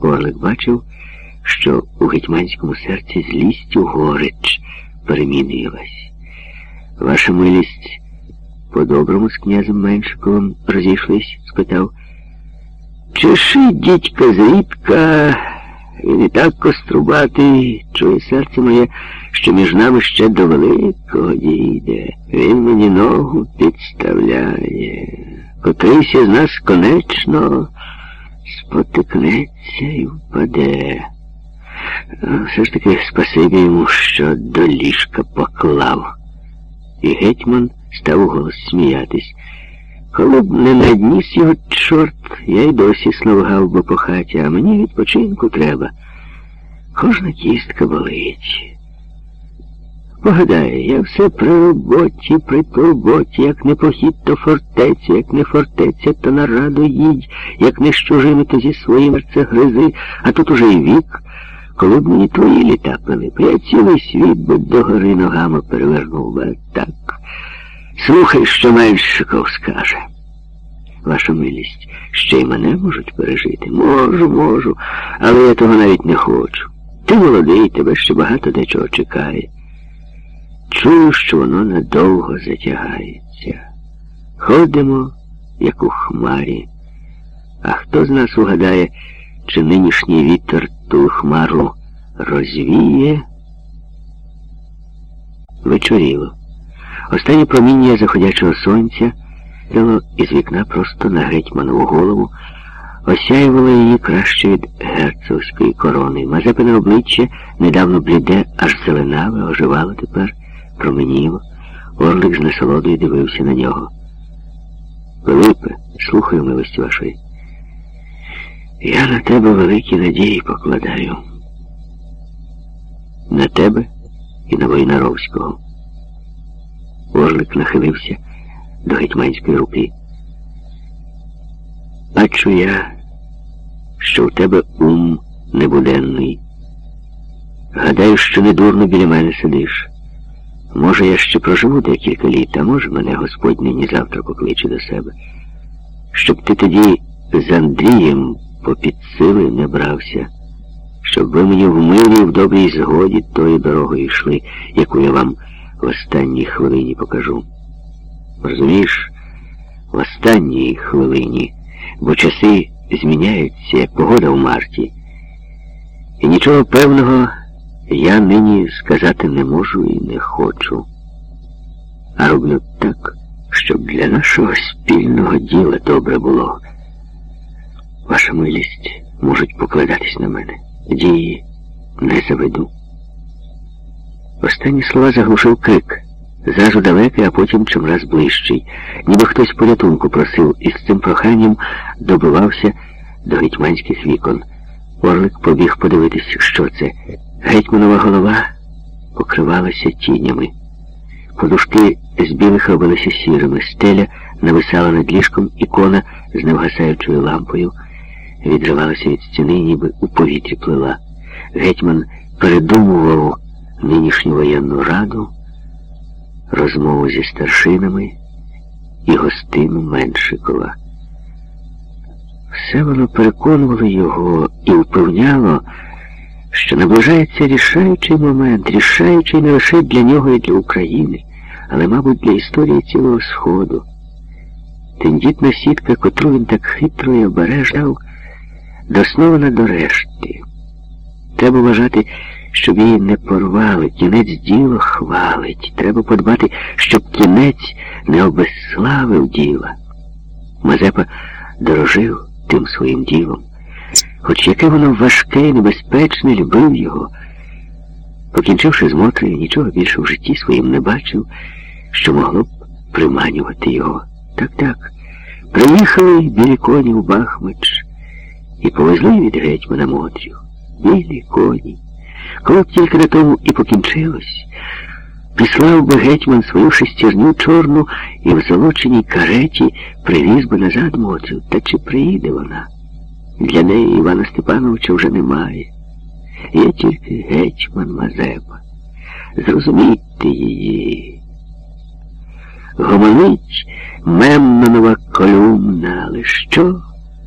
Орлик бачив, що у гетьманському серці злістю горич перемінилась. Ваша милість по-доброму з князем Меншиковим розійшлись? спитав. Чеши, дідька, зрідка, він і так кострубатий, чує серце моє, що між нами ще до великого дійде. Він мені ногу підставляє. Котрийсь із нас конечно спотикнеться і впаде. Все ж таки спасибі йому, що до ліжка поклав. І гетьман став голос сміятись. Коли б не надніс його чорт, я й досі сновгав би по хаті, а мені відпочинку треба. Кожна кістка болить. Погадай, я все при роботі, при турботі, як не похід, то фортеця, як не фортеця, то на раду їдь, як не з чужими, то зі своїм це гризи, а тут уже й вік. Коли б мені твої літа пили, я цілий світ би догори ногами перевернув би так. Слухай, що Меншиков скаже. Ваша милість, ще й мене можуть пережити. Можу, можу, але я того навіть не хочу. Ти молодий, тебе ще багато дечого чекає. Чую, що воно надовго затягається. Ходимо, як у хмарі. А хто з нас угадає, чи нинішній вітер ту хмару розвіє? Вечоріло. Останнє проміння заходячого сонця тіло із вікна просто на гетьманову голову, осяювало її краще від герцогської корони. Мазепине обличчя недавно бліде, аж зеленаве, оживало тепер, променіло. Орлик з насолодою дивився на нього. Пилипе, слухаю милості вашої. Я на тебе великі надії покладаю. На тебе і на Войнаровського. Орлик нахилився до гетьманської руки. Бачу я, що в тебе ум небуденний. Гадаю, що недурно біля мене сидиш. Може, я ще проживу декілька літ, а може, мене Господь нині завтра покличе до себе, щоб ти тоді з Андрієм попід сили не брався, щоб ви мені в мирі в добрій згоді тою дорогою йшли, яку я вам в останній хвилині покажу. Розумієш, в останній хвилині, бо часи зміняються, як погода в марті. І нічого певного я нині сказати не можу і не хочу. А роблю так, щоб для нашого спільного діла добре було. Ваша милість можуть покладатись на мене. Дії не заведу. Останні слова заглушив крик. Зажу далекий, а потім чимраз ближчий. Ніби хтось порятунку просив і з цим проханням добивався до гетьманських вікон. Орлик побіг подивитись, що це. Гетьманова голова покривалася тінями. Подушки з білих робилися сірими, стеля нависала над ліжком ікона з невгасаючою лампою, відривалася від стіни, ніби у повітрі плила. Гетьман передумував нинішню воєнну раду, розмову зі старшинами і гостину Меншикова. Все воно переконувало його і впевняло, що наближається рішаючий момент, рішаючий не лише для нього і для України, але, мабуть, для історії цілого Сходу. Тендітна сітка, котру він так хитро і обережав, доснована до решти. Треба вважати, щоб її не порвали, кінець діло хвалить. Треба подбати, щоб кінець не обезславив діла. Мазепа дорожив тим своїм ділом. Хоч яке воно важке небезпечне, любив його. Покінчивши з Мотрею, нічого більше в житті своїм не бачив, що могло б приманювати його. Так-так. Приїхали білі коні в Бахмич і повезли від гетьмана Мотрю. Білі коні. Коли б тільки на тому і покінчилось, післав би гетьман свою шестерню чорну і в золоченій кареті привіз би назад Мотрю. Та чи приїде вона? Для неї Івана Степановича вже немає. Є тільки гетьман Мазепа. Зрозумійте її. Гомонить мемнонова колумна, але що?